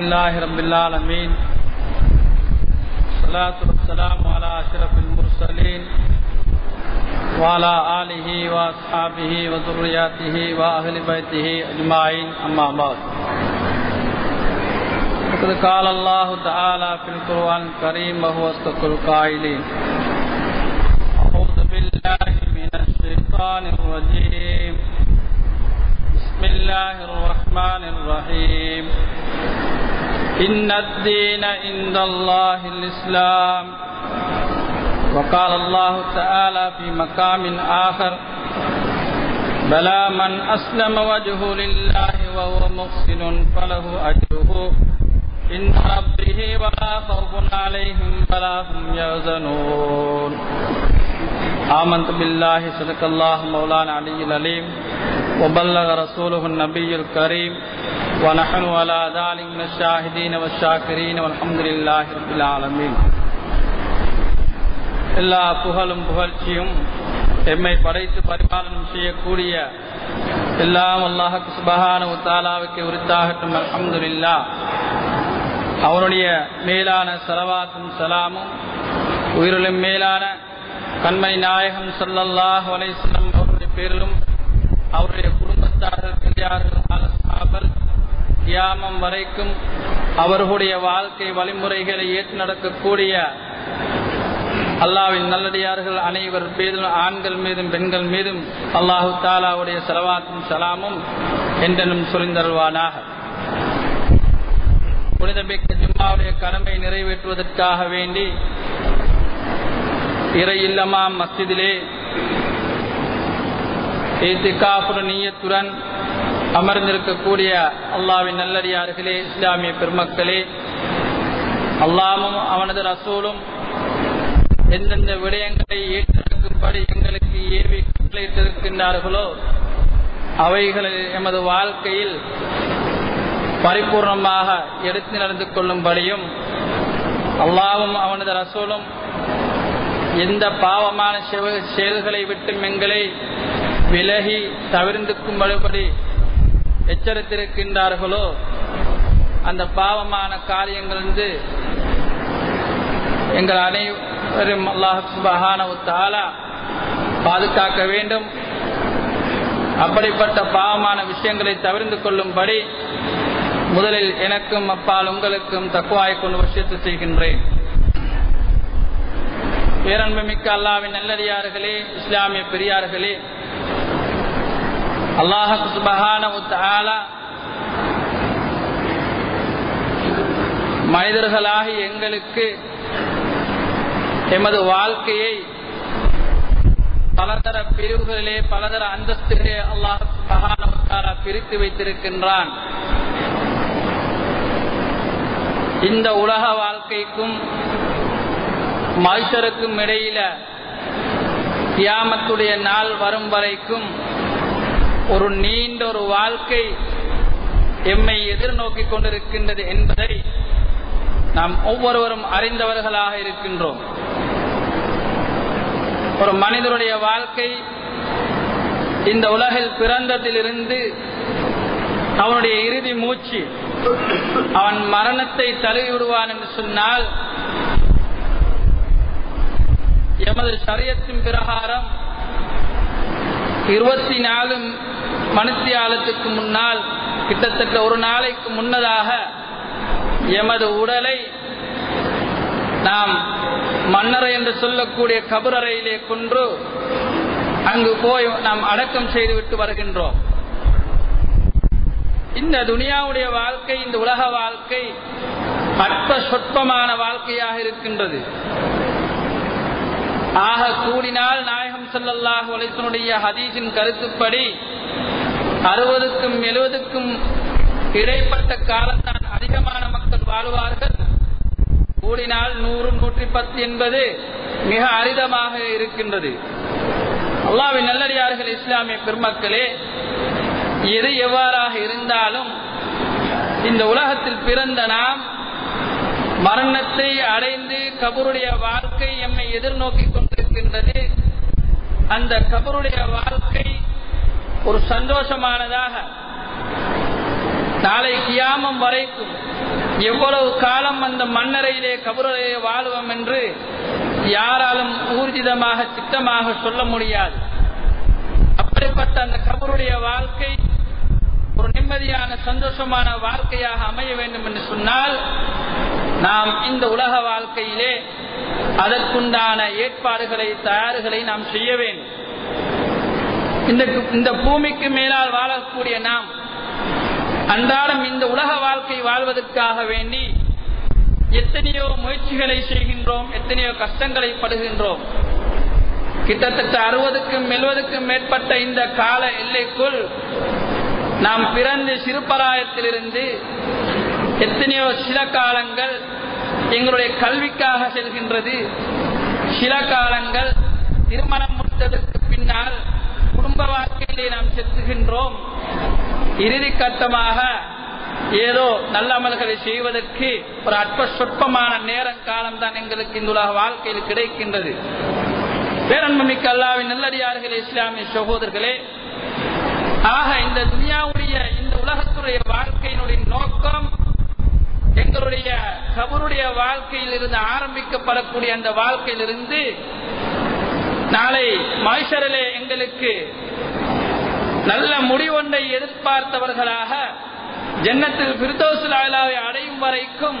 لله رب العالمين الصلاة والسلام على أشرف المرسلين وعلى آله وأصحابه وذرياته وأهل بيته أجمعين أما بعد۔ فقد قال الله تعالى في القرآن الكريم وهو أصدق القائلين أعوذ بالله من الشيطان الرجيم بسم الله الرحمن الرحيم إن الدين عند الله الإسلام وقال الله تعالى في مقام آخر بلى من أسلم وجهه لله وهو محسن فله أجره إن ربه ولا خوف عليهم ولا هم يحزنون. آمنت بالله، صدق الله مولانا علي العليم وبلغ رسوله النبي الكريم ونحن على ذلك من الشاهدين والشاكرين والحمد لله رب العالمين எல்லா புகழும் புகழ்ச்சியும் எம்மை படைத்து பரிபாலனம் செய்யக்கூடிய எல்லாம் அல்லாஹுக்கு சுபகான தாலாவுக்கு உரித்தாகட்டும் அலமதுல்லா அவனுடைய மேலான சலவாத்தும் சலாமும் உயிரிலும் மேலான கண்மணி நாயகம் சல்லல்லாஹ் அலைஸ்லம் அவருடைய பேரிலும் அவருடைய குடும்பத்தார்கள் பெரியார்கள் கியாமம் வரைக்கும் அவர்களுடைய வாழ்க்கை வழிமுறைகளை ஏற்று நடக்கக்கூடிய அல்லாவின் நல்லடியார்கள் அனைவர் பேரும் ஆண்கள் மீதும் பெண்கள் மீதும் அல்லாஹு தாலாவுடைய செலவாத்தும் சலாமும் என்றனும் சொரிந்தருவானாக புனிதமிக்க ஜும்மாவுடைய கடமை நிறைவேற்றுவதற்காக வேண்டி இறை இல்லமா மஸ்ஜிதிலே ஏத்திகாப்புட நீயத்துடன் அமர்ந்திருக்கக்கூடிய அல்லாவின் நல்லடியார்களே இஸ்லாமிய பெருமக்களே அல்லாமும் அவனது ரசூலும் எந்தெந்த விடயங்களை ஏற்றிருக்கும்படி எங்களுக்கு ஏவி கட்டளையிட்டிருக்கின்றார்களோ அவைகளை எமது வாழ்க்கையில் பரிபூர்ணமாக எடுத்து நடந்து கொள்ளும்படியும் அல்லாவும் அவனது ரசூலும் எந்த பாவமான செயல்களை விட்டு எங்களை விலகி தவிர்ந்துக்கும்படி எச்சரித்திருக்கின்றார்களோ? அந்த பாவமான காரியங்களிலிருந்து எங்கள் அனைவரும் அல்லாஹானா பாதுகாக்க வேண்டும். அப்படிப்பட்ட பாவமான விஷயங்களை தவிர்த்து கொள்ளும்படி முதலில் எனக்கும் அப்பால் உங்களுக்கும் தக்குவாய் கொண்டு விஷயத்து செய்கின்றேன். பேரன்புமிக்க அல்லாவின் நல்லடியார்களே இஸ்லாமிய பெரியார்களே அல்லாஹ சுபகான மனிதர்களாகி எங்களுக்கு எமது வாழ்க்கையை பலதர பிரிவுகளிலே பலதர அந்தஸ்துகளே அல்லாஹ் மகானவத்தாரா பிரித்து வைத்திருக்கின்றான். இந்த உலக வாழ்க்கைக்கும் மனுஷருக்கும் இடையில தியாமத்துடைய நாள் வரும் வரைக்கும் ஒரு நீண்ட ஒரு வாழ்க்கை எம்மை எதிர்நோக்கி கொண்டிருக்கின்றது என்பதை நாம் ஒவ்வொருவரும் அறிந்தவர்களாக இருக்கின்றோம். ஒரு மனிதனுடைய வாழ்க்கை இந்த உலகில் பிறந்ததிலிருந்து அவனுடைய இறுதி மூச்சு அவன் மரணத்தை தழுவி விடுவான் என்று சொன்னால் எமது சரியத்தின் பிரகாரம் இருபத்தி நாலு மனுஷியாலத்துக்கு முன்னால் கிட்டத்தட்ட ஒரு நாளைக்கு முன்னதாக எமது உடலை நாம் மன்னரை என்று சொல்லக்கூடிய கபரறையிலே கொன்று அங்கு போய் நாம் அடக்கம் செய்துவிட்டு வருகின்றோம். இந்த துனியாவுடைய வாழ்க்கை இந்த உலக வாழ்க்கை அற்ப சொற்பமான வாழ்க்கையாக இருக்கின்றது. ஆக கூடினால் நாயகம் சல்லாஹ் உழைத்தனுடைய ஹதீஸின் கருத்துப்படி அறுபதுக்கும் எழுபதுக்கும் இடைப்பட்ட காலத்தான் அதிகமான மக்கள் வாழ்வார்கள். கூடினால் நூறு நூற்றி பத்து என்பது மிக அரிதமாக இருக்கின்றது. அல்லாவின் நல்லடியார்கள் இஸ்லாமிய பெருமக்களே எது எவ்வாறாக இருந்தாலும் இந்த உலகத்தில் பிறந்த நாம் மரணத்தை அடைந்து கபருடைய வாழ்க்கை எம்மை எதிர்நோக்கி கொண்டிருக்கின்றது. அந்த கபருடைய வாழ்க்கை ஒரு சந்தோஷமானதாக. நாளை கியாமம் வரைக்கும் எவ்வளவு காலம் அந்த மண்ணறையிலே கபுரையே வாழுவோம் என்று யாராலும் ஊர்ஜிதமாக திட்டமாக சொல்ல முடியாது. அப்படிப்பட்ட அந்த கபருடைய வாழ்க்கை ஒரு நிம்மதியான சந்தோஷமான வாழ்க்கையாக அமைய வேண்டும் என்று சொன்னால் நாம் இந்த உலக வாழ்க்கையிலே அதற்குண்டான ஏற்பாடுகளை தயாறுகளை நாம் செய்ய வேண்டும். இந்த இந்த பூமிக்கு மேலால் வாழக்கூடிய நாம் அன்றாடம் இந்த உலக வாழ்க்கை வாழ்வதற்காக வேண்டி எத்தனையோ முயற்சிகளை செய்கின்றோம் எத்தனையோ கஷ்டங்களை படுகின்றோம். கிட்டத்தட்ட அறுபதுக்கும் எழுபதுக்கும் மேற்பட்ட இந்த கால எல்லைக்குள் நாம் பிறந்து சிறுபராயத்திலிருந்து எத்தனையோ சில காலங்கள் எங்களுடைய கல்விக்காக செல்கின்றது. சில காலங்கள் திருமணம் முடித்ததற்கு பின்னால் ஆரம்ப வாழ்க்கையிலே நாம் செலுத்துகின்றோம் இறுதி கட்டமாக ஏதோ நல்ல அமல்களை செய்வதற்கு ஒரு அற்ப சொற்பமான நேரம் காலம் தான் எங்களுக்கு இந்த உலக வாழ்க்கையில் கிடைக்கின்றது. பேரன்மிக்க அல்லாவின் நல்லடியார்களே இஸ்லாமிய சகோதரர்களே ஆக இந்த துனியாவுடைய இந்த உலகத்துடைய வாழ்க்கையினுடைய நோக்கம் எங்களுடைய கபருடைய வாழ்க்கையில் இருந்து ஆரம்பிக்கப்படக்கூடிய அந்த வாழ்க்கையிலிருந்து நாளை மாய்ஷரிலே எங்களுக்கு நல்ல முடிவொன்றை எதிர்பார்த்தவர்களாக ஜன்னத்தில் பிரதோசில் ஆலாவை அடையும் வரைக்கும்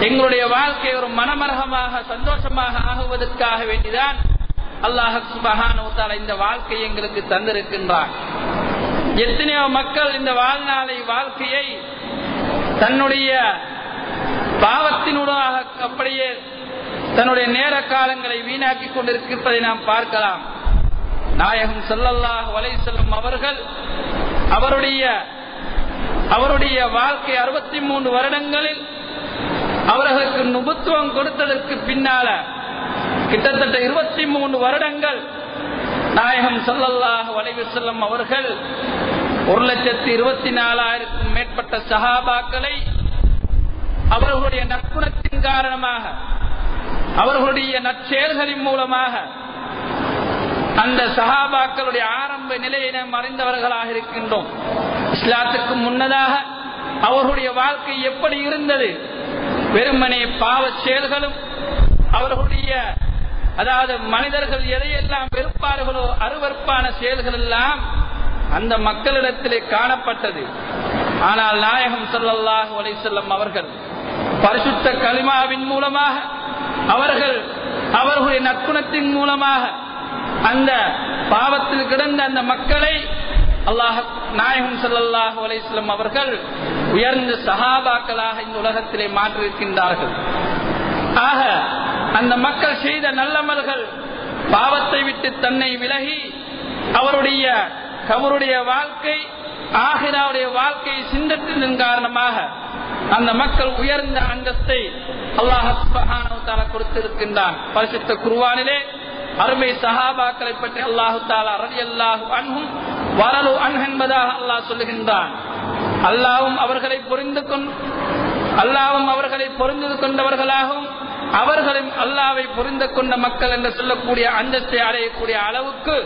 எங்களுடைய வாழ்க்கை ஒரு மனமரகமாக சந்தோஷமாக ஆகுவதற்காக வேண்டிதான் அல்லாஹ் சுபஹான இந்த வாழ்க்கை எங்களுக்கு தந்திருக்கின்றார் எத்தனையோ மக்கள் இந்த வாழ்நாளை வாழ்க்கையை தன்னுடைய பாவத்தினூடாக அப்படியே தன்னுடைய நேர காலங்களை வீணாக்கி கொண்டிருப்பதை நாம் பார்க்கலாம். நாயகம் செல்லல்லாஹ் வலை செல்லும் அவர்கள் அவருடைய அவருடைய வாழ்க்கை அறுபத்தி மூன்று வருடங்களில் அவர்களுக்கு நுபுத்துவம் கொடுத்ததற்கு பின்னால கிட்டத்தட்ட இருபத்தி மூன்று வருடங்கள் நாயகம் சொல்லல்லாஹ் வளைவு செல்லும் அவர்கள் ஒரு லட்சத்தி இருபத்தி நாலாயிரத்துக்கும் மேற்பட்ட சகாபாக்களை அவர்களுடைய நற்குணத்தின் காரணமாக அவர்களுடைய நற்செயல்களின் மூலமாக அந்த சகாபாக்களுடைய ஆரம்ப நிலையை நாம் அறிந்தவர்களாக இருக்கின்றோம். இஸ்லாத்துக்கு முன்னதாக அவர்களுடைய வாழ்க்கை எப்படி இருந்தது? வெறுமனே பாவ செயல்களும் அவர்களுடைய அதாவது மனிதர்கள் எதையெல்லாம் வெறுப்பார்களோ அருவறுப்பான செயல்கள் எல்லாம் அந்த மக்களிடத்திலே காணப்பட்டது. ஆனால் நாயகம் சொல்லல்லாஹு ஒலை செல்லும் அவர்கள் பரிசுத்த களிமாவின் மூலமாக அவர்கள் அவர்களுடைய நற்குணத்தின் மூலமாக அந்த பாவத்தில் கிடந்த அந்த மக்களை அல்லாஹ் நாயகம் சல்லாஹூ அலிஸ்லாம் அவர்கள் உயர்ந்த சகாபாக்களாக இந்த உலகத்திலே மாற்றிருக்கின்றார்கள் ஆக அந்த மக்கள் செய்த நல்லமல்கள் பாவத்தை விட்டு தன்னை விலகி அவருடைய கவருடைய வாழ்க்கை ஆகிராவுடைய வாழ்க்கையை சிந்தத்தின் காரணமாக அந்த மக்கள் உயர்ந்த அந்தஸ்தை அல்லாஹ் கொடுத்திருக்கின்றான். பரிசுத்த குருவானிலே அருமை சஹாபாக்களை பற்றி அல்லாஹு தாலா ரவி அல்லாஹு அன்ஹும் வரலு அன் என்பதாக அல்லாஹ் சொல்லுகின்றான். அல்லாவும் அவர்களை புரிந்து கொண்டு அல்லாவும் அவர்களை பொருந்து கொண்டவர்களாகவும் அவர்களும் அல்லாவை புரிந்து கொண்ட மக்கள் என்று சொல்லக்கூடிய அந்தத்தை அடையக்கூடிய அளவுக்கு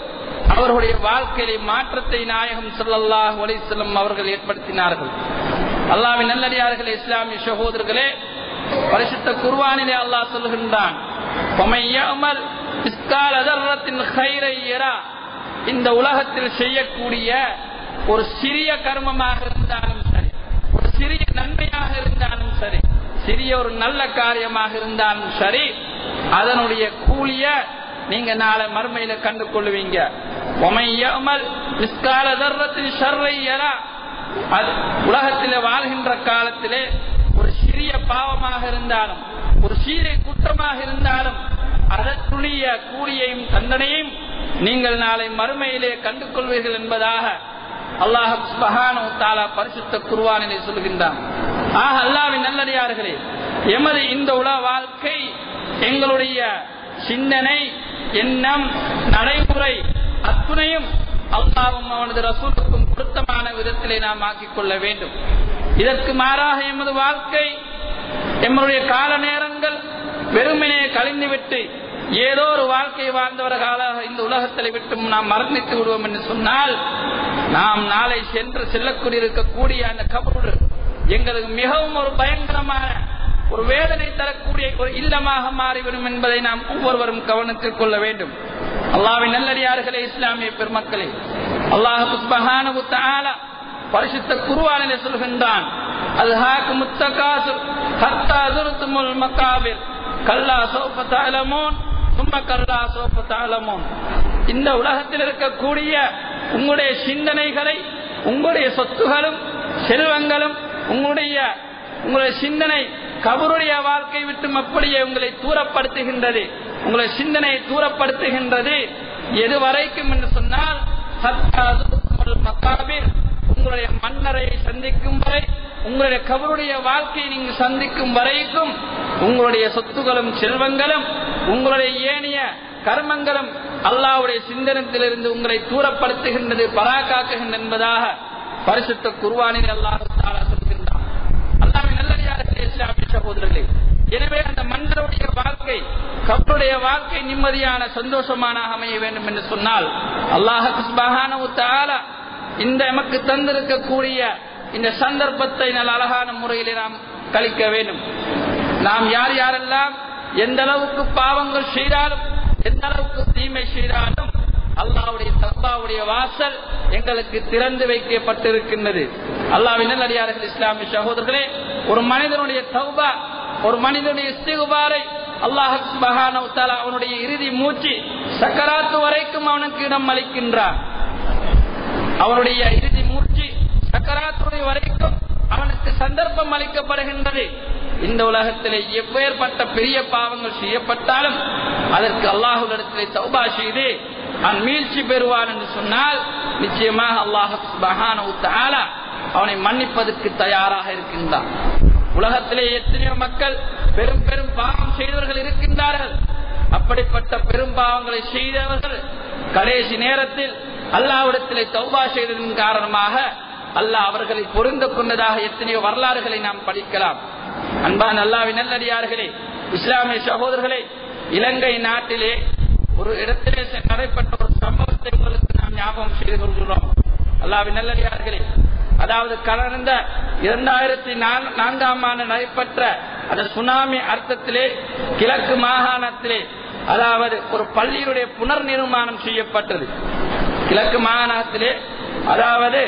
அவர்களுடைய வாழ்க்கையிலே மாற்றத்தை நாயகம் சொல்லல்லாஹ் ஒலிசல்லம் அவர்கள் ஏற்படுத்தினார்கள். அல்லாவின் நல்லடியார்களே இஸ்லாமிய சகோதரர்களே பரிசுத்த குர்வானிலே அல்லாஹ் இந்த உலகத்தில் செய்யக்கூடிய ஒரு சிறிய கர்மமாக இருந்தாலும் சரி ஒரு சிறிய நன்மையாக இருந்தாலும் சரி சிறிய ஒரு நல்ல காரியமாக இருந்தாலும் சரி அதனுடைய கூலிய நீங்க நாளை மறுமையில கண்டு கொள்ளுவீங்க உலகத்திலே வாழ்கின்ற காலத்திலே ஒரு சிறிய பாவமாக இருந்தாலும் ஒரு சீரிய குற்றமாக இருந்தாலும் அதற்குரிய கூலியையும் தண்டனையும் நீங்கள் நாளை மறுமையிலே கண்டு கொள்வீர்கள் என்பதாக அல்லாஹ் தாலா பரிசுத்த குருவானிலே சொல்கின்றான். ஆக அல்லாவின் நல்லடியார்களே எமது இந்த உலக வாழ்க்கை எங்களுடைய சிந்தனை எண்ணம் நடைமுறை அத்துணையும் அல்லாவும் அவனது ரசூலுக்கும் பொருத்தமான விதத்திலே நாம் ஆக்கிக் கொள்ள வேண்டும். இதற்கு மாறாக எமது வாழ்க்கை எம்முடைய கால நேரங்கள் வெறுமனே கழிந்துவிட்டு ஏதோ ஒரு வாழ்க்கை வாழ்ந்தவர்களாக இந்த உலகத்தில் விட்டும் நாம் மரணித்து விடுவோம் என்று சொன்னால் நாம் நாளை சென்று செல்லக்கூடியிருக்கக்கூடிய அந்த கபூர் எங்களுக்கு மிகவும் ஒரு பயங்கரமான ஒரு வேதனை தரக்கூடிய ஒரு இல்லமாக மாறிவிடும் என்பதை நாம் ஒவ்வொருவரும் கவனத்தில் கொள்ள வேண்டும். அல்லாவின் நல்லடியார்களே இஸ்லாமிய பெருமக்களே அல்லாஹு பரிசுத்த குருவானிலே சொல்கின்றான் அது ஹாக்கு முத்தகாசு ஹத்தா துருத்துமுல் மக்காவில் கல்லா சோஃப தஅலமூன் சும்ம கல்லா சோஃப இந்த உலகத்தில் இருக்கக்கூடிய உங்களுடைய சிந்தனைகளை உங்களுடைய சொத்துகளும் செல்வங்களும் உங்களுடைய உங்களுடைய சிந்தனை கபருடைய வாழ்க்கை விட்டு அப்படியே உங்களை தூரப்படுத்துகின்றது. உங்களுடைய சிந்தனையை தூரப்படுத்துகின்றது. எது வரைக்கும் என்று சொன்னால் மக்காபிர் உங்களுடைய மன்னரை சந்திக்கும் வரை உங்களுடைய கபருடைய வாழ்க்கையை நீங்க சந்திக்கும் வரைக்கும் உங்களுடைய சொத்துகளும் செல்வங்களும் உங்களுடைய ஏனைய கர்மங்களும் அல்லாவுடைய சிந்தனத்திலிருந்து உங்களை தூரப்படுத்துகின்றது பராக்காக்குகின்ற என்பதாக பரிசுத்த குருவானில் அல்லாஹ் சொல்கின்றான். அல்லாவின் நல்லடியார்களே இஸ்லாமிய சகோதரர்களே எனவே அந்த மன்னருடைய வாழ்க்கை கப்பருடைய வாழ்க்கை நிம்மதியான சந்தோஷமான அமைய வேண்டும் என்று சொன்னால் அல்லாஹ் இந்த எமக்கு தந்திருக்கக்கூடிய இந்த சந்தர்ப்பத்தை நல்ல அழகான முறையில் நாம் கழிக்க வேண்டும். நாம் யார் யாரெல்லாம் எந்த அளவுக்கு பாவங்கள் செய்தாலும் எந்த அளவுக்கு தீமை செய்தாலும் அல்லாவுடைய தப்பாவுடைய வாசல் எங்களுக்கு திறந்து வைக்கப்பட்டிருக்கின்றது. அல்லாவின் நல்லடியார்கள் இஸ்லாமிய சகோதரர்களே ஒரு மனிதனுடைய தௌபா ஒரு மனிதனுடைய சிகுபாரை அல்லாஹ் அவனுடைய இறுதி மூச்சு சக்கராத்து வரைக்கும் அவனுக்கு இடம் அளிக்கின்றான். அவனுடைய சக்கராத்துடைய வரைக்கும் அவனுக்கு சந்தர்ப்பம் அளிக்கப்படுகின்றது. இந்த உலகத்திலே எவ்வேற்பட்ட பெரிய பாவங்கள் செய்யப்பட்டாலும் அதற்கு அல்லாஹுடத்திலே சௌபா செய்து அவன் மீழ்ச்சி பெறுவான் என்று சொன்னால் நிச்சயமாக அல்லாஹ் அவனை மன்னிப்பதற்கு தயாராக இருக்கின்றான். உலகத்திலே எத்தனையோ மக்கள் பெரும் பெரும் பாவம் செய்தவர்கள் இருக்கின்றார்கள். அப்படிப்பட்ட பெரும் பாவங்களை செய்தவர்கள் கடைசி நேரத்தில் அல்லாவிடத்திலே சௌபா செய்ததன் காரணமாக அல்ல அவர்களை பொருந்த கொண்டதாக எத்தனையோ வரலாறுகளை நாம் படிக்கலாம். அன்பான் அல்லாவின் நல்லடியார்களே இஸ்லாமிய சகோதரர்களே இலங்கை நாட்டிலே ஒரு இடத்திலே நடைபெற்ற ஒரு சம்பவத்தை உங்களுக்கு நாம் ஞாபகம் செய்து கொள்கிறோம். அல்லாவின் நல்லடியார்களே அதாவது கடந்த இரண்டாயிரத்தி நான்காம் ஆண்டு நடைபெற்ற அந்த சுனாமி அர்த்தத்திலே கிழக்கு மாகாணத்திலே அதாவது ஒரு பள்ளியுடைய புனர் நிர்மாணம் செய்யப்பட்டது. கிழக்கு மாகாணத்திலே அதாவது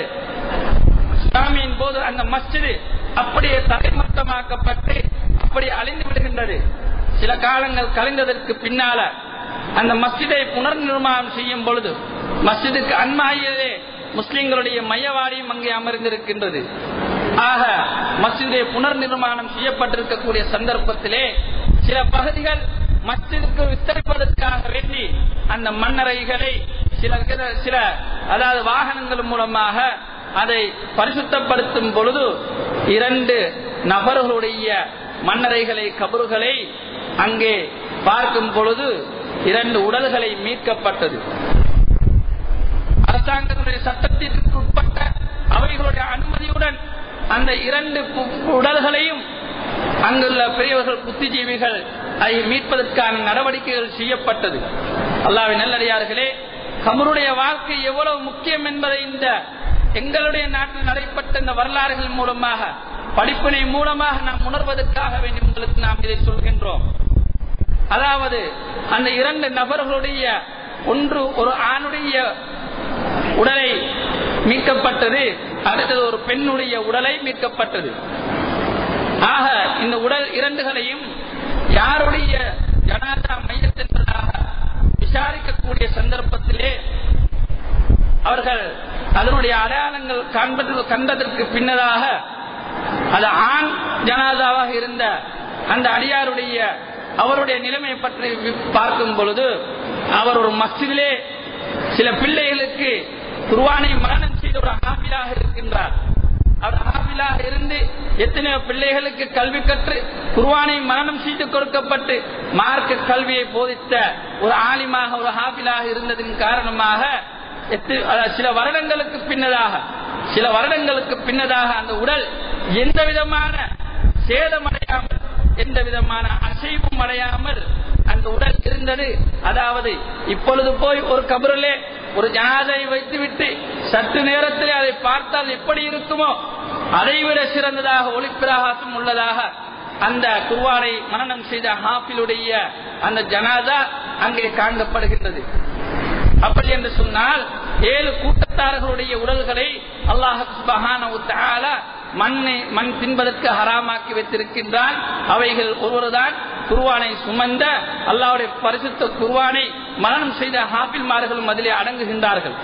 சுனாமியின் போது அந்த மஸ்ஜிது அப்படியே தலைமட்டமாக்கப்பட்டு அப்படி அழிந்து விடுகின்றது. சில காலங்கள் கலைந்ததற்கு பின்னால அந்த மஸ்ஜிதை புனர் நிர்மாணம் செய்யும் பொழுது மஸ்ஜிதுக்கு அன்மாயிலே முஸ்லிம்களுடைய மையவாடியும் அங்கே அமர்ந்திருக்கின்றது. ஆக மஸ்ஜிதை புனர் நிர்மாணம் செய்யப்பட்டிருக்கக்கூடிய சந்தர்ப்பத்திலே சில பகுதிகள் மஸ்ஜிதுக்கு வித்தரிப்பதற்காக வேண்டி அந்த மண்ணறைகளை சில சில அதாவது வாகனங்கள் மூலமாக அதை பரிசுத்தப்படுத்தும் பொழுது இரண்டு நபர்களுடைய மன்னரைகளை கபறுகளை அங்கே பார்க்கும் பொழுது இரண்டு உடல்களை மீட்கப்பட்டது. அரசாங்கத்துடைய சட்டத்திற்கு உட்பட்ட அவைகளுடைய அனுமதியுடன் அந்த இரண்டு உடல்களையும் அங்குள்ள பெரியவர்கள் புத்திஜீவிகள் அதை மீட்பதற்கான நடவடிக்கைகள் செய்யப்பட்டது. அல்லாவின் நல்லடியார்களே கமருடைய வாழ்க்கை எவ்வளவு முக்கியம் என்பதை இந்த எங்களுடைய நாட்டில் நடைபெற்ற இந்த வரலாறுகள் மூலமாக படிப்பினை மூலமாக நாம் உணர்வதற்காக வேண்டி உங்களுக்கு நாம் இதை சொல்கின்றோம். அதாவது அந்த இரண்டு நபர்களுடைய ஒன்று ஒரு ஆணுடைய உடலை மீட்கப்பட்டது அடுத்தது ஒரு பெண்ணுடைய உடலை மீட்கப்பட்டது. ஆக இந்த உடல் இரண்டுகளையும் யாருடைய ஜனாதா மையத்தின்பதாக விசாரிக்கக்கூடிய சந்தர்ப்பத்திலே அவர்கள் அதனுடைய அட கண்டதற்கு பின்னதாக அது ஆண் ஜனாதாவாக இருந்த அந்த அடியாருடைய அவருடைய நிலைமை பற்றி பார்க்கும் பொழுது அவர் ஒரு மசிதிலே சில பிள்ளைகளுக்கு குருவானை மரணம் செய்த ஒரு ஆபிலாக இருக்கின்றார். அவர் ஆபிலாக இருந்து எத்தனையோ பிள்ளைகளுக்கு கல்வி கற்று குருவானை மரணம் செய்து கொடுக்கப்பட்டு மார்க்க கல்வியை போதித்த ஒரு ஆலிமாக ஒரு ஹாபிலாக இருந்ததன் காரணமாக சில வருடங்களுக்கு பின்னதாக சில வருடங்களுக்கு பின்னதாக அந்த உடல் எந்த விதமான சேதமடையாமல் எந்த விதமான அசைவும் அடையாமல் அந்த உடல் இருந்தது. அதாவது இப்பொழுது போய் ஒரு கபரிலே ஒரு ஜனாதை வைத்துவிட்டு சற்று நேரத்தில் அதை பார்த்தால் எப்படி இருக்குமோ அதைவிட சிறந்ததாக ஒளிப்பிரகாசம் உள்ளதாக அந்த குர்வானை மரணம் செய்த ஹாஃபிலுடைய அந்த ஜனாதா அங்கே காண்கப்படுகின்றது அப்படி என்று சொன்னால் ஏழு கூட்டத்தார்களுடைய உடல்களை அல்லாஹ் மண்ணை மண் தின்பதற்கு ஹராமாக்கி வைத்திருக்கின்றான். அவைகள் ஒருவர்தான் குர்வானை சுமந்த அல்லாவுடைய பரிசுத்த குர்வானை மரணம் செய்த ஹாஃபில்மார்களும் அதிலே அடங்குகின்றார்கள்.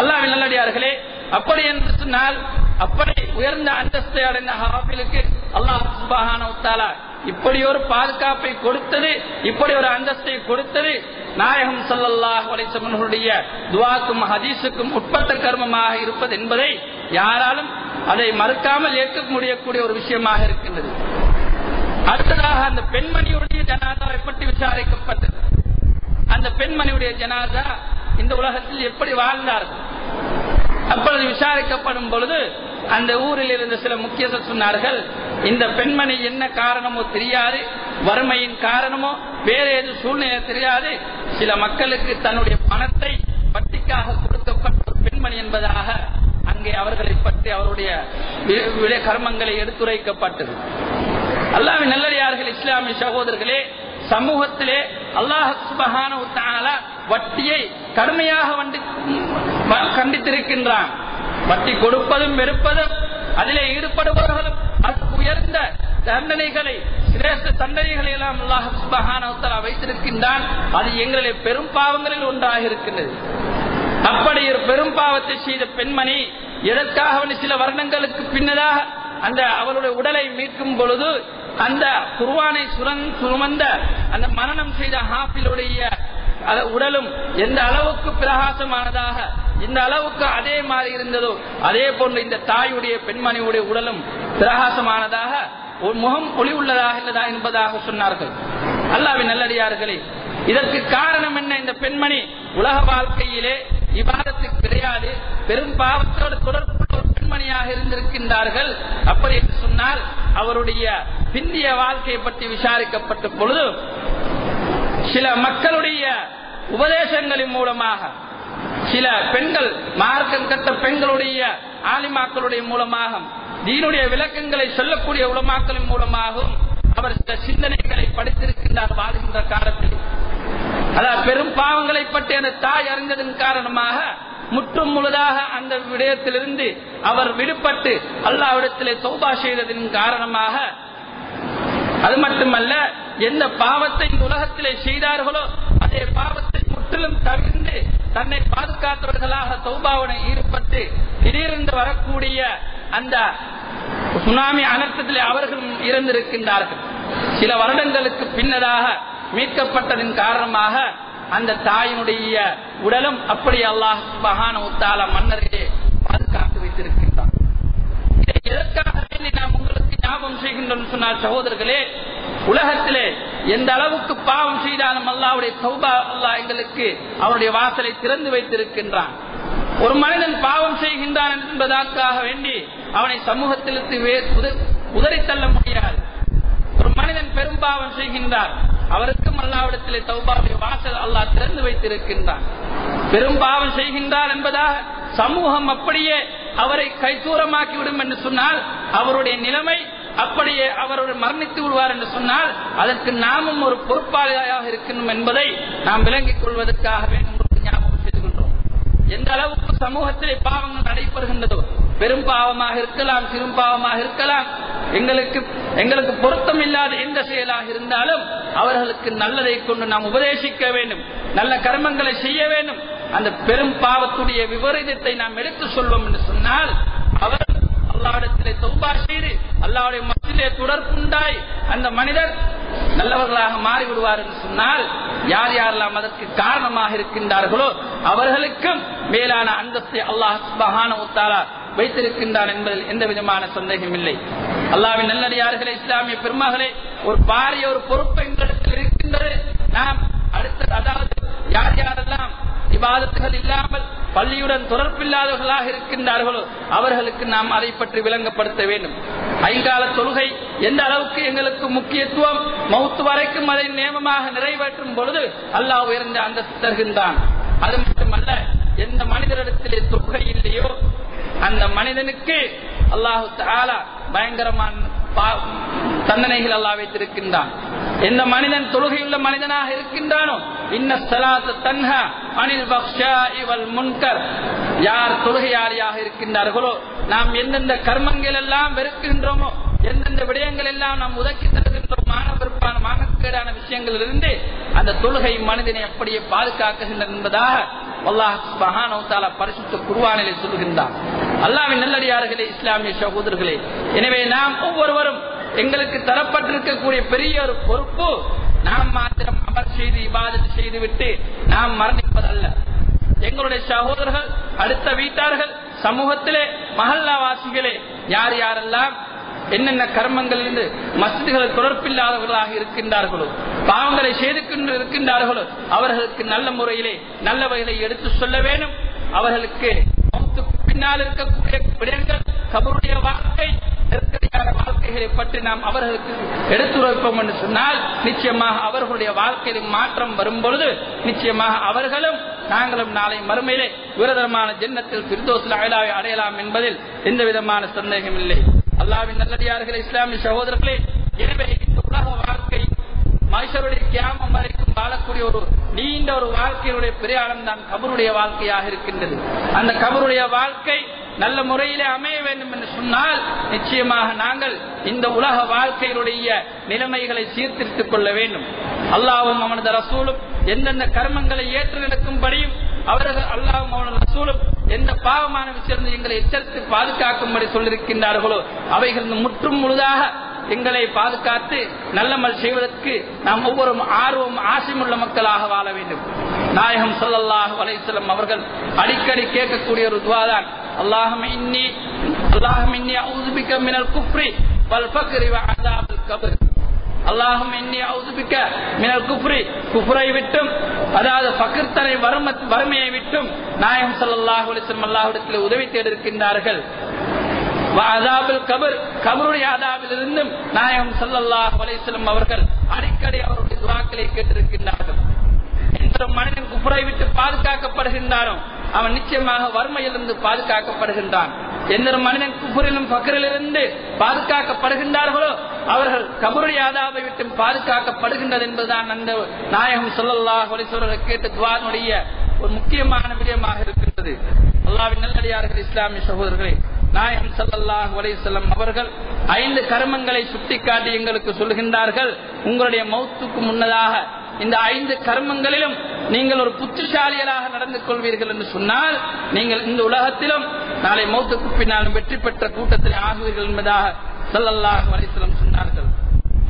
அல்லாவின் நல்லடியார்களே அப்படி என்று சொன்னால் அப்படி உயர்ந்த அந்தஸ்தை அடைந்த ஹாபிலுக்கு அல்லாஹ் சுபஹானஹு இப்படி ஒரு பாதுகாப்பை கொடுத்தது இப்படி ஒரு அந்தஸ்தை கொடுத்தது நாயகம் ஸல்லல்லாஹு அலைஹி துவாக்கும் ஹதீஸுக்கும் உட்பட்ட கர்மமாக இருப்பது என்பதை யாராலும் அதை மறுக்காமல் ஏற்க முடியக்கூடிய ஒரு விஷயமாக இருக்கின்றது. அடுத்ததாக அந்த பெண்மணியுடைய ஜனாதாவை பற்றி விசாரிக்கப்பட்டது? அந்த பெண்மணியுடைய ஜனாதா இந்த உலகத்தில் எப்படி வாழ்ந்தார்கள்? அப்பொழுது விசாரிக்கப்படும் பொழுது அந்த ஊரில் இருந்த சில முக்கியஸ்தர் சொன்னார்கள். இந்த பெண்மணி என்ன காரணமோ தெரியாது. வறுமையின் காரணமோ வேற எது சூழ்நிலை தெரியாது. சில மக்களுக்கு தன்னுடைய பணத்தை வட்டிக்காக கொடுக்கப்பட்ட பெண்மணி என்பதாக அங்கே அவர்களை பற்றி அவருடைய கர்மங்களை எடுத்துரைக்கப்பட்டது. அல்லாஹ்வின் நல்லடியார்கள் இஸ்லாமிய சகோதரர்களே சமூகத்திலே அல்லாஹ் வட்டியை கடுமையாக கண்டித்திருக்கின்றான். வட்டி கொடுப்பதும் வெறுப்பதும் அதிலே ஈடுபடுபவர்களும் அதற்கு உயர்ந்த தண்டனைகளை சிரேஷ்ட தண்டனைகளை எல்லாம் அல்லாஹ் வைத்திருக்கின்றான். அது எங்களிலே பெரும் பாவங்களில் ஒன்றாக இருக்கின்றது. அப்படி ஒரு பெரும் பாவத்தை செய்த பெண்மணி எதற்காக அவன் சில வருடங்களுக்கு பின்னதாக அந்த அவளுடைய உடலை மீட்கும் பொழுது அந்த குர்வானை சுரன் சுமந்த அந்த மரணம் செய்த ஹாஃபிலுடைய உடலும் எந்த அளவுக்கு பிரகாசமானதாக இந்த அளவுக்கு அதே மாதிரி இருந்ததோ அதே போன்று இந்த தாயுடைய பெண்மணியுடைய உடலும் பிரகாசமானதாக ஒரு முகம் ஒளி உள்ளதாக இல்லதா என்பதாக சொன்னார்கள். அல்லாவின் நல்லடியார்களே இதற்கு காரணம் என்ன? இந்த பெண்மணி உலக வாழ்க்கையிலே இவ்வாதத்துக்கு கிடையாது. பெரும் பாவத்தோடு தொடர்புள்ள ஒரு பெண்மணியாக இருந்திருக்கின்றார்கள். அப்படி என்று சொன்னால் அவருடைய பிந்திய வாழ்க்கையை பற்றி விசாரிக்கப்பட்ட பொழுது சில மக்களுடைய உபதேசங்களின் மூலமாக சில பெண்கள் மார்க்கம் கட்ட பெண்களுடைய ஆலிமாக்களுடைய மூலமாக தீனுடைய விளக்கங்களை சொல்லக்கூடிய உலமாக்களின் மூலமாகவும் அவர் சில சிந்தனைகளை படித்திருக்கின்றார் வாழ்கின்ற காலத்தில். அதாவது பெரும் பாவங்களை பற்றி அந்த தாய் அறிந்ததன் காரணமாக முற்றும் முழுதாக அந்த விடயத்திலிருந்து அவர் விடுபட்டு அல்லாவிடத்திலே சோபா செய்ததன் காரணமாக அது மட்டுமல்ல எந்த பாவத்தை இந்த உலகத்திலே செய்தார்களோ அதே பாவத்தை முற்றிலும் தவிர்த்து தன்னை பாதுகாத்தவர்களாக சௌபாவுடன் ஈடுபட்டு திடீரென்று வரக்கூடிய அந்த சுனாமி அனர்த்தத்திலே அவர்களும் இறந்திருக்கின்றார்கள். சில வருடங்களுக்கு பின்னதாக மீட்கப்பட்டதின் காரணமாக அந்த தாயினுடைய உடலும் அப்படி அல்லாஹ் மகான உத்தால மன்னரே பாதுகாத்து வைத்திருக்கின்றார் எதற்காக நாம் உங்களுக்கு ஞாபகம் செய்கின்றோம் சொன்னால் சகோதரர்களே உலகத்திலே எந்த அளவுக்கு பாவம் செய்தாலும் அல்லாவுடைய சௌபா அல்லா எங்களுக்கு அவருடைய வாசலை திறந்து வைத்திருக்கின்றான். ஒரு மனிதன் பாவம் செய்கின்றான் என்பதற்காக வேண்டி அவனை சமூகத்திலிருந்து உதறி தள்ள முடியாது. ஒரு மனிதன் பெரும் பாவம் செய்கின்றார். அவருக்கும் அல்லாவிடத்திலே சௌபாவுடைய வாசல் அல்லாஹ் திறந்து வைத்திருக்கின்றான். பெரும் பாவம் செய்கின்றார் என்பதாக சமூகம் அப்படியே அவரை கைதூரமாக்கிவிடும் என்று சொன்னால் அவருடைய நிலைமை அப்படியே அவர் மரணித்து விடுவார் என்று சொன்னால் அதற்கு நாமும் ஒரு பொறுப்பாளியாக இருக்கணும் என்பதை நாம் விளங்கிக் கொள்வதற்காக உங்களுக்கு ஞாபகம் செய்து கொள்கிறோம் எந்த அளவுக்கு சமூகத்திலே பாவங்கள் நடைபெறுகின்றதோ பெரும் பாவமாக இருக்கலாம் சிறும் பாவமாக இருக்கலாம் எங்களுக்கு எங்களுக்கு பொருத்தம் இல்லாத எந்த செயலாக இருந்தாலும் அவர்களுக்கு நல்லதை கொண்டு நாம் உபதேசிக்க வேண்டும் நல்ல கர்மங்களை செய்ய வேண்டும். அந்த பெரும் பாவத்துடைய விபரீதத்தை நாம் எடுத்து சொல்வோம் என்று சொன்னால் அவர் அல்லாவிடத்திலே தௌபா செய்து அல்லாவுடைய மத்தியிலே தொடர்புண்டாய் அந்த மனிதர் நல்லவர்களாக மாறிவிடுவார் என்று சொன்னால் யார் யாரெல்லாம் அதற்கு காரணமாக இருக்கின்றார்களோ அவர்களுக்கும் மேலான அந்தஸ்தை அல்லாஹ் மகான உத்தாரா வைத்திருக்கின்றான் என்பதில் எந்த விதமான சந்தேகம் இல்லை. அல்லாவின் நல்லடியார்களே இஸ்லாமிய பெருமகளே ஒரு பாரிய ஒரு பொறுப்பு எங்களிடத்தில் இருக்கின்றது. நாம் அடுத்த அதாவது யார் யாரெல்லாம் விவாதத்துகள் இல்லாமல் பள்ளியுடன் தொடர்பில்லாதவர்களாக இருக்கின்றார்களோ அவர்களுக்கு நாம் அதை பற்றி விளங்கப்படுத்த வேண்டும். ஐங்கால தொழுகை எந்த அளவுக்கு எங்களுக்கு முக்கியத்துவம் மௌத்து வரைக்கும் அதை நியமமாக நிறைவேற்றும் பொழுது அல்லாஹ் உயர்ந்த அந்த தருகின்றான். அது மட்டுமல்ல எந்த மனிதரிடத்திலே தொழுகை இல்லையோ அந்த மனிதனுக்கு அல்லாஹு தாலா பயங்கரமான தண்டனைகள் அல்லா வைத்திருக்கின்றான். எந்த மனிதன் தொழுகையுள்ள மனிதனாக இருக்கின்றானோ இன்ன சலாத்த தன்ஹா அனில் இவல் முன்கர். யார் தொழுகையாளியாக இருக்கின்றார்களோ நாம் எந்தெந்த கர்மங்கள் எல்லாம் வெறுக்கின்றோமோ எந்தெந்த விடயங்கள் எல்லாம் நாம் உதக்கி தருகின்றோம் மாணவருப்பான மானக்கேடான விஷயங்களிலிருந்து அந்த தொழுகை மனிதனை அப்படியே பாதுகாக்குகின்றன என்பதாக அல்லாஹ் சுப்ஹானஹு பரிசுத்த குருவானிலே சொல்கின்றான். அல்லாவின் நல்லடியார்களே இஸ்லாமிய சகோதரர்களே எனவே நாம் ஒவ்வொருவரும் எங்களுக்கு தரப்பட்டிருக்கக்கூடிய பெரிய ஒரு பொறுப்பு நாம் மாத்திரம் அமல் செய்து இபாதத் செய்துவிட்டு நாம் மரணிப்பதல்ல எங்களுடைய சகோதரர்கள் அடுத்த வீட்டார்கள் சமூகத்திலே மஹல்லாவாசிகளே யார் யாரெல்லாம் என்னென்ன கர்மங்கள் இருந்து மசிதிகள் தொடர்பில்லாதவர்களாக இருக்கின்றார்களோ பாவங்களை செய்து கொண்டு இருக்கின்றார்களோ அவர்களுக்கு நல்ல முறையிலே நல்ல வகைகளை எடுத்து சொல்ல வேண்டும். அவர்களுக்கு பின்னால் இருக்கக்கூடிய விடயங்கள் கபருடைய வாழ்க்கை நெருக்கடியான வாழ்க்கைகளை பற்றி நாம் அவர்களுக்கு எடுத்துரைப்போம் என்று சொன்னால் நிச்சயமாக அவர்களுடைய வாழ்க்கையில் மாற்றம் வரும் பொழுது நிச்சயமாக அவர்களும் நாங்களும் நாளை மறுமையிலே விரதமான ஜென்னத்தில் பிரிதோசில் அயலாவை அடையலாம் என்பதில் எந்த விதமான சந்தேகம் இல்லை. அல்லாவின் நல்லடியார்களே இஸ்லாமிய சகோதரர்களே எனவே இந்த உலக வாழ்க்கை மனுஷருடைய கியாமம் வரைக்கும் வாழக்கூடிய ஒரு நீண்ட ஒரு வாழ்க்கையுடைய பிரயாணம் தான் கபருடைய வாழ்க்கையாக இருக்கின்றது. அந்த கபருடைய வாழ்க்கை நல்ல முறையிலே அமைய வேண்டும் என்று சொன்னால் நிச்சயமாக நாங்கள் இந்த உலக வாழ்க்கையினுடைய நிலைமைகளை சீர்திருத்திக் கொள்ள வேண்டும். அல்லாவும் அவனது ரசூலும் எந்தெந்த கர்மங்களை ஏற்று நடக்கும்படியும் அவர்கள் அல்லாவும் அவனது ரசூலும் எந்த பாவமான விஷயம் எங்களை எச்சரித்து பாதுகாக்கும்படி சொல்லியிருக்கின்றார்களோ அவைகள் முற்றும் முழுதாக எங்களை பாதுகாத்து நல்லமல் செய்வதற்கு நாம் ஒவ்வொரு ஆர்வம் ஆசையுள்ள மக்களாக வாழ வேண்டும். நாயகம் சொல்லல்லாஹ் வலைசலம் அவர்கள் அடிக்கடி கேட்கக்கூடிய ஒரு துவாதான். اللهم இன்னி اللهم إني أعوذ بك மினல் الكفر والفقر وعذاب القبر அல்லாஹும் இன்னி அஊது மினல் குப்ரி குஃப்ரை விட்டும் அதாவது பகிர்த்தனை வறும வறுமையை விட்டும் நாயகம் ஸல்லல்லாஹு அலைஹி உதவி தேடிருக்கின்றார்கள். அதாபில் கபர் கபருடைய அதாபிலிருந்தும் நாயகம் சல்லாஹ் அலைஹி அவர்கள் அடிக்கடி அவருடைய துவாக்களை கேட்டிருக்கின்றார்கள். எந்த மனிதன் குப்புரை விட்டு பாதுகாக்கப்படுகின்றாரோ அவன் நிச்சயமாக வறுமையிலிருந்து பாதுகாக்கப்படுகின்றான். எந்த ஒரு மனிதன் குபுரிலும் பக்கரிலிருந்து பாதுகாக்கப்படுகின்றார்களோ அவர்கள் கபருடைய ஆதாவை விட்டு பாதுகாக்கப்படுகின்றது என்பதுதான் அந்த நாயகம் சொல்லல்லா அலைஹி கேட்டு துவானுடைய ஒரு முக்கியமான விடயமாக இருக்கின்றது. அல்லாவின் நல்லடியார்கள் இஸ்லாமிய சகோதரர்களே நாயகம் சல்லாஹ் செல்லம் அவர்கள் ஐந்து கர்மங்களை சுட்டிக்காட்டி எங்களுக்கு சொல்கின்றார்கள் உங்களுடைய மௌத்துக்கு முன்னதாக இந்த ஐந்து கர்மங்களிலும் நீங்கள் ஒரு புத்திசாலிகளாக நடந்து கொள்வீர்கள் என்று சொன்னால் நீங்கள் இந்த உலகத்திலும் நாளை மௌத்துக்கு பின்னாலும் வெற்றி பெற்ற கூட்டத்தில் ஆகுவீர்கள் என்பதாக ஸல்லல்லாஹு வலைசலம் சொன்னார்கள்.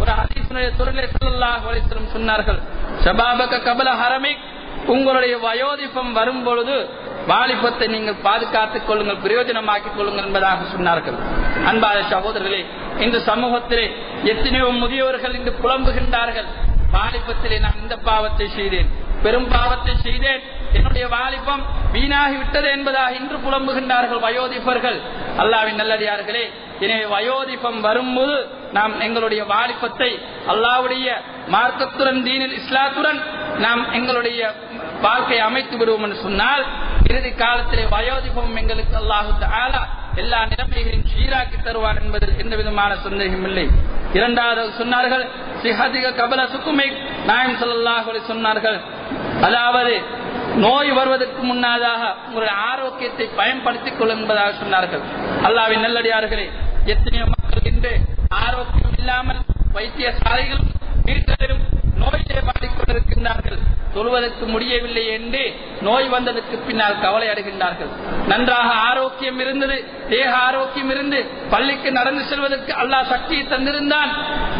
ஒரு ஹதீஸுடைய துறையிலே ஸல்லல்லாஹு வலைசலம் சொன்னார்கள் கபல ஹரமிக். உங்களுடைய வயோதிபம் வரும் பொழுது வாலிபத்தை நீங்கள் பாதுகாத்துக் கொள்ளுங்கள் பிரயோஜனமாக்கிக் கொள்ளுங்கள் என்பதாக சொன்னார்கள். அன்பாத சகோதரர்களே இந்த சமூகத்திலே எத்தனையோ முதியோர்கள் இன்று புலம்புகின்றார்கள். வாலிபத்திலே நான் இந்த பாவத்தை செய்தேன். பெரும் பாவத்தை செய்தேன். என்னுடைய வாலிபம் வீணாகி விட்டது என்பதாக இன்று புலம்புகின்றார்கள் வயோதிபர்கள். அல்லாவின் நல்லடியார்களே எனவே வயோதிபம் வரும்போது நாம் எங்களுடைய வாலிபத்தை அல்லாவுடைய மார்க்கத்துடன் தீனில் இஸ்லாத்துடன் நாம் எங்களுடைய வாழ்க்கையை அமைத்து விடுவோம் என்று சொன்னால் இறுதி காலத்திலே வயோதிபம் எங்களுக்கு அல்லாஹு ஆலா எல்லா நிலைமைகளையும் சீராக்கி தருவார் என்பதில் எந்த விதமான சந்தேகம் இல்லை. இரண்டாவது சொன்னார்கள் சிஹதிக கபல சுக்குமை. நாயம் சொல்லல்லாஹ் சொன்னார்கள் அதாவது நோய் வருவதற்கு முன்னதாக உங்களுடைய ஆரோக்கியத்தை பயன்படுத்திக் கொள்ளும் என்பதாக சொன்னார்கள். அல்லாவின் நல்லடியார்களே எத்தனையோ மக்கள் இன்று ஆரோக்கியம் இல்லாமல் வைத்தியசாலைகளும் வீட்டிலும் நோயிலே பாடிக்கொண்டிருக்கின்றார்கள் சொல்வதற்கு முடியவில்லை என்று நோய் வந்ததற்கு பின்னால் கவலை அடைகின்றார்கள். நன்றாக ஆரோக்கியம் இருந்தது தேக ஆரோக்கியம் இருந்து பள்ளிக்கு நடந்து செல்வதற்கு அல்லாஹ் சக்தியை தந்திருந்தான்.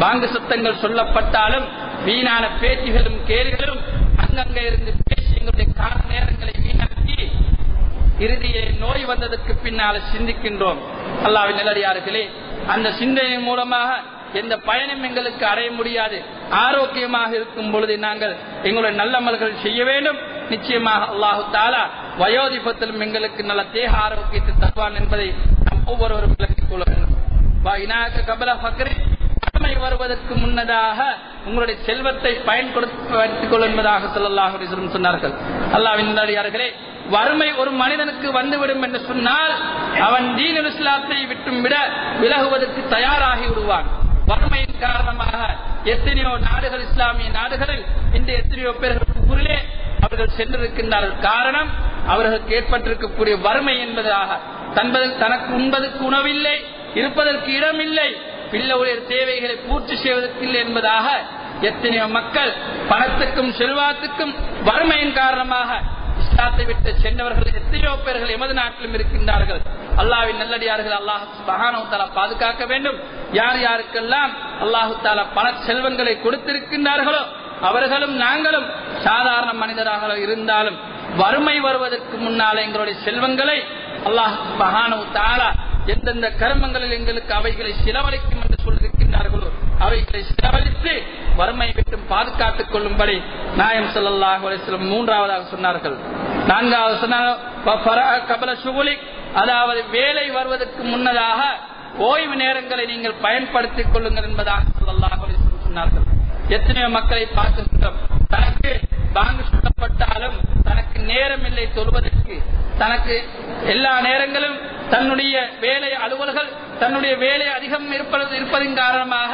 பாங்கு சத்தங்கள் சொல்லப்பட்டாலும் வீணான பேச்சுகளும் கேள்விகளும் அங்கங்கே இருந்து பேசி எங்களுடைய கால நேரங்களை வீணாக்கி இறுதியே நோய் வந்ததற்கு பின்னால் சிந்திக்கின்றோம். அல்லாவின் நிலடியார்களே அந்த சிந்தனையின் மூலமாக எந்த பயனும் எங்களுக்கு அடைய முடியாது. ஆரோக்கியமாக இருக்கும் பொழுது நாங்கள் எங்களுடைய நல்லமல்கள் செய்ய வேண்டும். நிச்சயமாக அல்லாஹு தாலா வயோதிபத்திலும் எங்களுக்கு நல்ல தேக ஆரோக்கியத்தை தருவான் என்பதை நாம் ஒவ்வொருவரும் விளக்கிக் கொள்ள வேண்டும். கபல பக்ரி கடமை வருவதற்கு முன்னதாக உங்களுடைய செல்வத்தை பயன்படுத்திக் கொள்ளும் என்பதாக சொல்லல்லாஹ் சொன்னார்கள். அல்லாவின் நல்லடியார்களே வறுமை ஒரு மனிதனுக்கு வந்துவிடும் என்று சொன்னால் அவன் தீன் இஸ்லாத்தை விட்டும் விட விலகுவதற்கு தயாராகி விடுவான். வறுமையின் காரணமாக எத்தனையோ நாடுகள் இஸ்லாமிய நாடுகளில் இந்த எத்தனையோ பேர்களுக்கு ஊரிலே அவர்கள் சென்றிருக்கின்றார்கள். காரணம் அவர்களுக்கு ஏற்பட்டிருக்கக்கூடிய வறுமை என்பதாக. தனக்கு உண்பதற்கு உணவில்லை இருப்பதற்கு இடமில்லை பிள்ளையுடைய தேவைகளை பூர்த்தி செய்வதற்கு இல்லை என்பதாக எத்தனையோ மக்கள் பணத்துக்கும் செல்வாத்துக்கும் வறுமையின் காரணமாக இஸ்லாத்தை விட்டு சென்றவர்கள் எத்தனையோ பேர்கள் எமது நாட்டிலும் இருக்கின்றார்கள். அல்லாவின் நல்லடியார்கள் அல்லாஹு மகானு தாலா பாதுகாக்க வேண்டும். யார் யாருக்கெல்லாம் அல்லாஹு தாலா பல செல்வங்களை கொடுத்திருக்கின்றார்களோ அவர்களும் நாங்களும் சாதாரண மனிதராக இருந்தாலும் வறுமை வருவதற்கு முன்னால் எங்களுடைய செல்வங்களை அல்லாஹ் மகானவு தாலா எந்தெந்த கர்மங்களில் எங்களுக்கு அவைகளை செலவழிக்கும் என்று சொல்லியிருக்கின்றார்களோ அவைகளை செலவழித்து வறுமை விட்டு பாதுகாத்துக் கொள்ளும்படி நாயம் ஸல்லல்லாஹு மூன்றாவதாக சொன்னார்கள். நான்காவது சொன்னார் கபல சுகுலிக் அதாவது வேலை வருவதற்கு முன்னதாக ஓய்வு நேரங்களை நீங்கள் பயன்படுத்திக் கொள்ளுங்கள் என்பதாக சொன்னார்கள். எத்தனையோ மக்களை பார்க்கின்றோம் தனக்கு பாங்கு சுட்டப்பட்டாலும் தனக்கு நேரம் இல்லை சொல்வதற்கு தனக்கு எல்லா நேரங்களும் தன்னுடைய வேலை அலுவல்கள் தன்னுடைய வேலை அதிகம் இருப்பது இருப்பதன் காரணமாக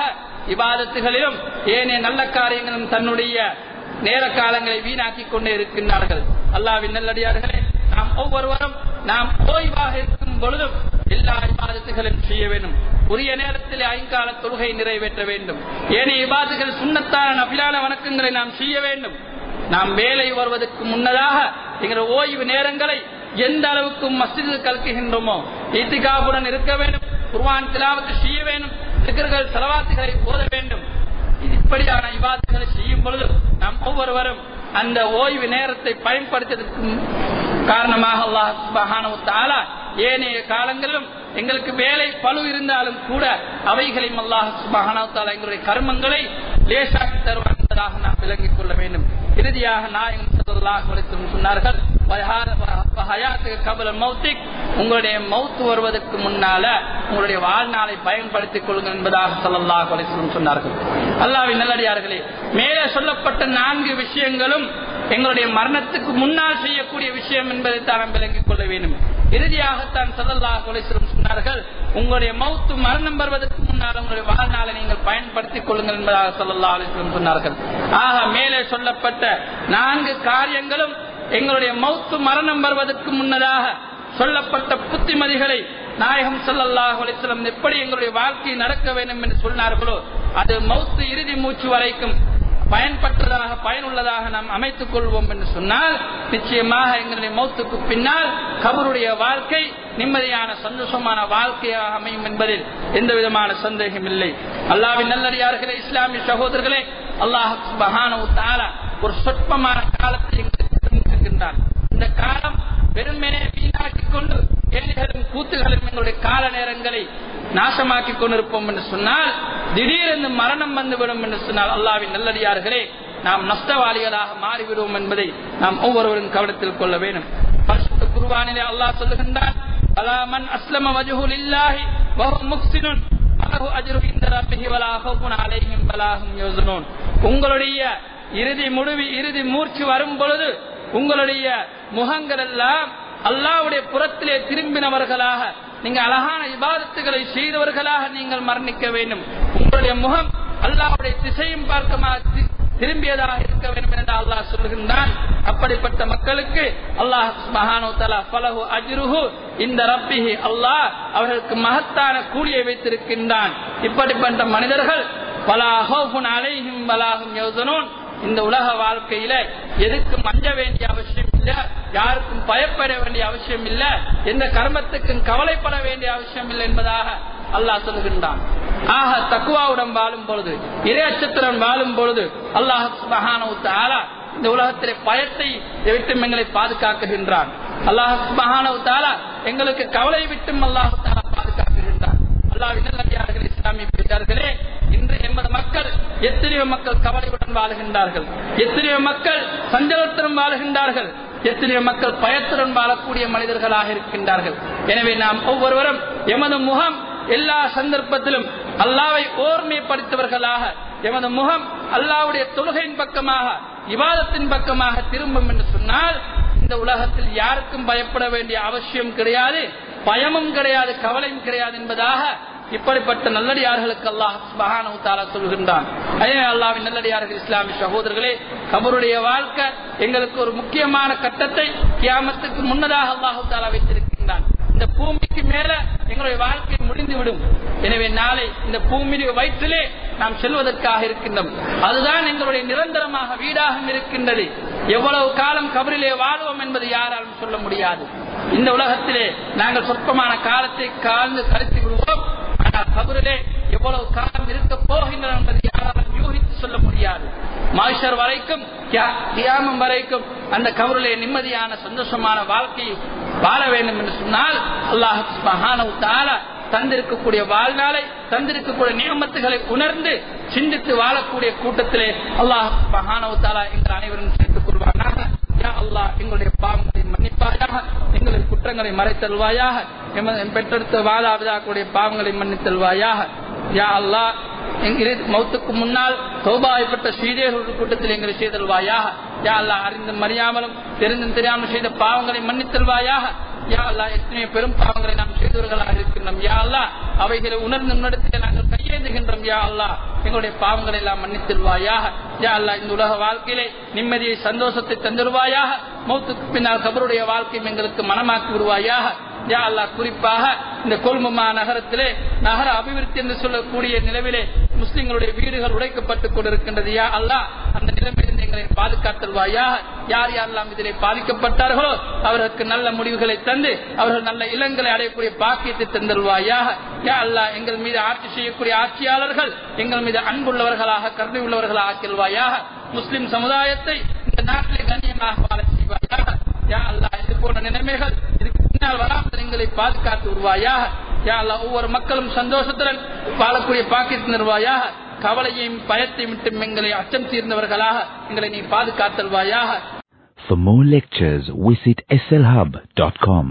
விவாதத்துகளிலும் ஏனைய நல்ல காரியங்களும் தன்னுடைய நேர காலங்களை வீணாக்கி கொண்டே இருக்கின்றார்கள். அல்லாவின் நல்லடியார்களே நாம் ஒவ்வொருவரும் நாம் ஓய்வாக இருக்கும் பொழுதும் எல்லா இபாதத்துகளும் செய்ய வேண்டும். உரிய நேரத்தில் ஐங்கால தொழுகை நிறைவேற்ற வேண்டும். ஏனைய இபாதுகள் சுண்ணத்தான அபிலான வணக்கங்களை நாம் செய்ய வேண்டும். நாம் வேலை வருவதற்கு முன்னதாக எங்கள் ஓய்வு நேரங்களை எந்த அளவுக்கு மஸ்ஜிதில் கலக்குகின்றோமோ ஈத்திகாவுடன் இருக்க வேண்டும். குர்வான் திலாவத்து செய்ய வேண்டும். திகர்கள் செலவாத்துகளை போத வேண்டும். இப்படியான இவாதங்களை செய்யும் பொழுது நாம் ஒவ்வொருவரும் அந்த ஓய்வு நேரத்தை பயன்படுத்துவதற்கு காரணமாக அல்லாஹ் சுபஹானஹு ஏனைய காலங்களிலும் எங்களுக்கு வேலை பழு இருந்தாலும் கூட அவைகளையும் அல்லாஹ் சுபஹானஹு எங்களுடைய கர்மங்களை லேசாக்கி தருவார் என்பதாக நாம் விளங்கிக் கொள்ள வேண்டும். இறுதியாக நாயகம் ஸல்லல்லாஹு அலைஹி சொன்னார்கள் மௌத்திக். உங்களுடைய மௌத்து வருவதற்கு முன்னால உங்களுடைய வாழ்நாளை பயன்படுத்திக் கொள்ளுங்கள் என்பதாக ஸல்லல்லாஹு அலைஹி சொன்னார்கள். அல்லாவின் நல்லடியார்களே மேலே சொல்லப்பட்ட நான்கு விஷயங்களும் எங்களுடைய மரணத்துக்கு முன்னால் செய்யக்கூடிய விஷயம் என்பதை தான் விளங்கிக் கொள்ள வேண்டும். இறுதியாகத்தான் ஸல்லல்லாஹு அலைஹி சொன்னார்கள் உங்களுடைய மௌத்து மரணம் வருவதற்கு முன்னால் உங்களுடைய வாழ்நாளை நீங்கள் பயன்படுத்திக் கொள்ளுங்கள் என்பதாக ஸல்லல்லாஹு அலிஸ்வரம் சொன்னார்கள். ஆக மேலே சொல்லப்பட்ட நான்கு காரியங்களும் எங்களுடைய மௌத்து மரணம் வருவதற்கு முன்னதாக சொல்லப்பட்ட புத்திமதிகளை நாயகம் சல்லாஹ் அலிஸ்லம் எப்படி எங்களுடைய வாழ்க்கை நடக்க வேண்டும் என்று சொன்னார்களோ அது மௌத்து இறுதி மூச்சு வரைக்கும் பயன்பற்றதாக பயனுள்ளதாக நாம் அமைத்துக் கொள்வோம் என்று சொன்னால் நிச்சயமாக எங்களுடைய மௌத்துக்கு பின்னால் கபருடைய வாழ்க்கை நிம்மதியான சந்தோஷமான வாழ்க்கையாக அமையும் என்பதில் எந்த விதமான சந்தேகம் இல்லை. அல்லாவின் நல்லடியார்களே இஸ்லாமிய சகோதரர்களே அல்லாஹ் சுபஹானஹு ஒரு சொற்பமான காலத்தை எங்களுக்கு இந்த காலம் வெறுமனே வீணாக்கிக் கொண்டு கேள்விகளும் கூத்துகளும் எங்களுடைய கால நேரங்களை நாசமாக்கி கொண்டிருப்போம் என்று சொன்னால் திடீரென்று மரணம் வந்துவிடும் என்று சொன்னால் அல்லாவின் நல்லடியார்களே நாம் நஷ்டவாளிகளாக மாறிவிடுவோம் என்பதை நாம் ஒவ்வொருவரும் கவனத்தில் கொள்ள வேண்டும். குருவானிலே அல்லாஹ் சொல்லுகின்றான் அஸ்லம இல்லாஹி உங்களுடைய இறுதி முடிவு இறுதி மூர்ச்சி வரும் பொழுது உங்களுடைய முகங்கள் எல்லாம் அல்லாவுடைய புறத்திலே திரும்பினவர்களாக நீங்க அழகான விவாதத்துகளை செய்தவர்களாக நீங்கள் மரணிக்க வேண்டும். உங்களுடைய முகம் அல்லாவுடைய திசையும் பார்க்கமா திரும்பியதாக இருக்க வேண்டும் என்று அல்லாஹ் சொல்கின்றான். அப்படிப்பட்ட மக்களுக்கு அல்லாஹ் மகானோ தலா பலகு அஜ்ருஹு இந்த ரப்பிஹி அல்லாஹ் அவர்களுக்கு மகத்தான கூலியை வைத்திருக்கின்றான். இப்படிப்பட்ட மனிதர்கள் பலாஹோபுன் அலைஹிம் பலாகும் யோசனோன் இந்த உலக வாழ்க்கையில எதுக்கு மஞ்ச வேண்டிய அவசியம் யாருக்கும் பயப்பட வேண்டிய அவசியம் இல்ல எந்த கர்மத்துக்கும் கவலைப்பட வேண்டிய அவசியம் இல்லை என்பதாக அல்லாஹ் சொல்லுகின்றான் ஆக தக்குவாவுடன் வாழும் பொழுது இரையச்சத்துடன் வாழும் பொழுது அல்லாஹ் மகானவுத்து இந்த உலகத்திலே பயத்தை விட்டும் எங்களை பாதுகாக்குகின்றான். அல்லாஹ் மகானவுத்து ஆலா எங்களுக்கு கவலை விட்டும் அல்லாஹு தாலா பாதுகாக்குகின்றான். அல்லாஹ் இஸ்லாமிய பெற்றார்களே இன்று எமது மக்கள் எத்தனையோ மக்கள் கவலையுடன் வாழுகின்றார்கள். எத்தனையோ மக்கள் சஞ்சலத்துடன் வாழுகின்றார்கள். எத்தனையோ மக்கள் பயத்துடன் வாழக்கூடிய மனிதர்களாக இருக்கின்றார்கள். எனவே நாம் ஒவ்வொருவரும் எமது முகம் எல்லா சந்தர்ப்பத்திலும் அல்லாவை ஓர்மைப்படுத்தவர்களாக எமது முகம் அல்லாவுடைய தொழுகையின் பக்கமாக விவாதத்தின் பக்கமாக திரும்பும் என்று சொன்னால் இந்த உலகத்தில் யாருக்கும் பயப்பட வேண்டிய அவசியம் கிடையாது பயமும் கிடையாது கவலையும் கிடையாது என்பதாக இப்படிப்பட்ட நல்லடியார்களுக்கு அல்லாஹ் சுபஹானஹு தஆலா சொல்கின்றான். அதே அல்லாவின் நல்லடியார்கள் இஸ்லாமிய சகோதரர்களே கபருடைய வாழ்க்கை எங்களுக்கு ஒரு முக்கியமான கட்டத்தை கியாமத்துக்கு முன்னதாக அல்லாஹு தாலா வைத்திருக்கின்றான். இந்த பூமிக்கு மேல எங்களுடைய வாழ்க்கை முடிந்துவிடும். எனவே நாளை இந்த பூமியுடைய வயிற்றிலே நாம் செல்வதற்காக இருக்கின்றோம். அதுதான் எங்களுடைய நிரந்தரமாக வீடாக இருக்கின்றது. எவ்வளவு காலம் கபரிலே வாழ்வோம் என்பது யாராலும் சொல்ல முடியாது. இந்த உலகத்திலே நாங்கள் சொற்பமான காலத்தை காழ்ந்து கருத்து விடுவோம் கபரிலே எவ்வளவு காலம் இருக்க போகின்றன என்பதை யாராலும் யூகித்து சொல்ல முடியாது. மாஷர் வரைக்கும் தியாமம் வரைக்கும் அந்த கபருலே நிம்மதியான சந்தோஷமான வாழ்க்கையை வாழ வேண்டும் என்று சொன்னால் அல்லாஹ் மகானவு தாலா தந்திருக்கக்கூடிய வாழ்நாளை தந்திருக்கக்கூடிய நியமத்துகளை உணர்ந்து சிந்தித்து வாழக்கூடிய கூட்டத்திலே அல்லாஹ் மகானவு தாலா எங்கள் அனைவரும் சேர்த்துக் கொள்வானாக அல்லாஹ் எங்களுடைய பாவங்களை மன்னிப்பாயாக எங்களுடைய குற்றங்களை மறைத்தல்வாயாக எமது பெற்றெடுத்த வாதாபிதாக்களுடைய பாவங்களை மன்னித்தல்வாயாக யா அல்லாஹ் மௌத்துக்கு முன்னால் சௌபாயப்பட்ட ஸ்ரீதேவர்கள் கூட்டத்தில் எங்களை செய்தல்வாயாக யா அல்லா அறிந்தும் அறியாமலும் தெரிந்தும் தெரியாமல் செய்த பாவங்களை மன்னித்தல்வாயாக யா அல்லா எத்தனை பெரும் பாவங்களை நாம் செய்தவர்களாக இருக்கின்றோம். யா அல்லா அவைகளை உணர்ந்து நடத்தி நாங்கள் கையேந்துகின்றோம். யா அல்லா எங்களுடைய பாவங்களை எல்லாம் மன்னித்திருவாயாக. யா அல்லா இந்த உலக வாழ்க்கையிலே நிம்மதியை சந்தோஷத்தை தந்துருவாயாக. மௌத்துக்கு பின்னால் கபருடைய வாழ்க்கையும் எங்களுக்கு மனமாக்கி விடுவாயாக. யா அல்லா குறிப்பாக இந்த கொல்முமா நகரத்திலே நகர அபிவிருத்தி என்று சொல்லக்கூடிய நிலவிலே முஸ்லிம்களுடைய வீடுகள் உடைக்கப்பட்டுக் கொண்டிருக்கின்றது. யா அல்லா அந்த நிலைமையிலிருந்து எங்களை பாதுகாத்தல்வாயா யார் யாரெல்லாம் இதிலே பாதிக்கப்பட்டார்களோ அவர்களுக்கு நல்ல முடிவுகளை தந்து அவர்கள் நல்ல இளங்களை அடையக்கூடிய பாக்கியத்தை தந்தல்வாயாக யா அல்லா எங்கள் மீது ஆட்சி செய்யக்கூடிய ஆட்சியாளர்கள் எங்கள் மீது அன்புள்ளவர்களாக கருணை உள்ளவர்களாக ஆக்கில்வாயாக முஸ்லிம் சமுதாயத்தை இந்த நாட்டிலே கண்ணியமாக வாழ செய்வாயாக யா அல்லா இது போன்ற நிலைமைகள் இதுக்கு பின்னால் வராமல் எங்களை பாதுகாத்து வருவாயாக யா ஒவ்வொரு மக்களும் சந்தோஷத்துடன் வாழக்கூடிய பாக்கியத்தை நிர்வாயாக கவலையையும் பயத்தையும் விட்டு எங்களை அச்சம் தீர்ந்தவர்களாக எங்களை நீ பாதுகாத்தல்வாயாக For more lectures, visit slhub.com.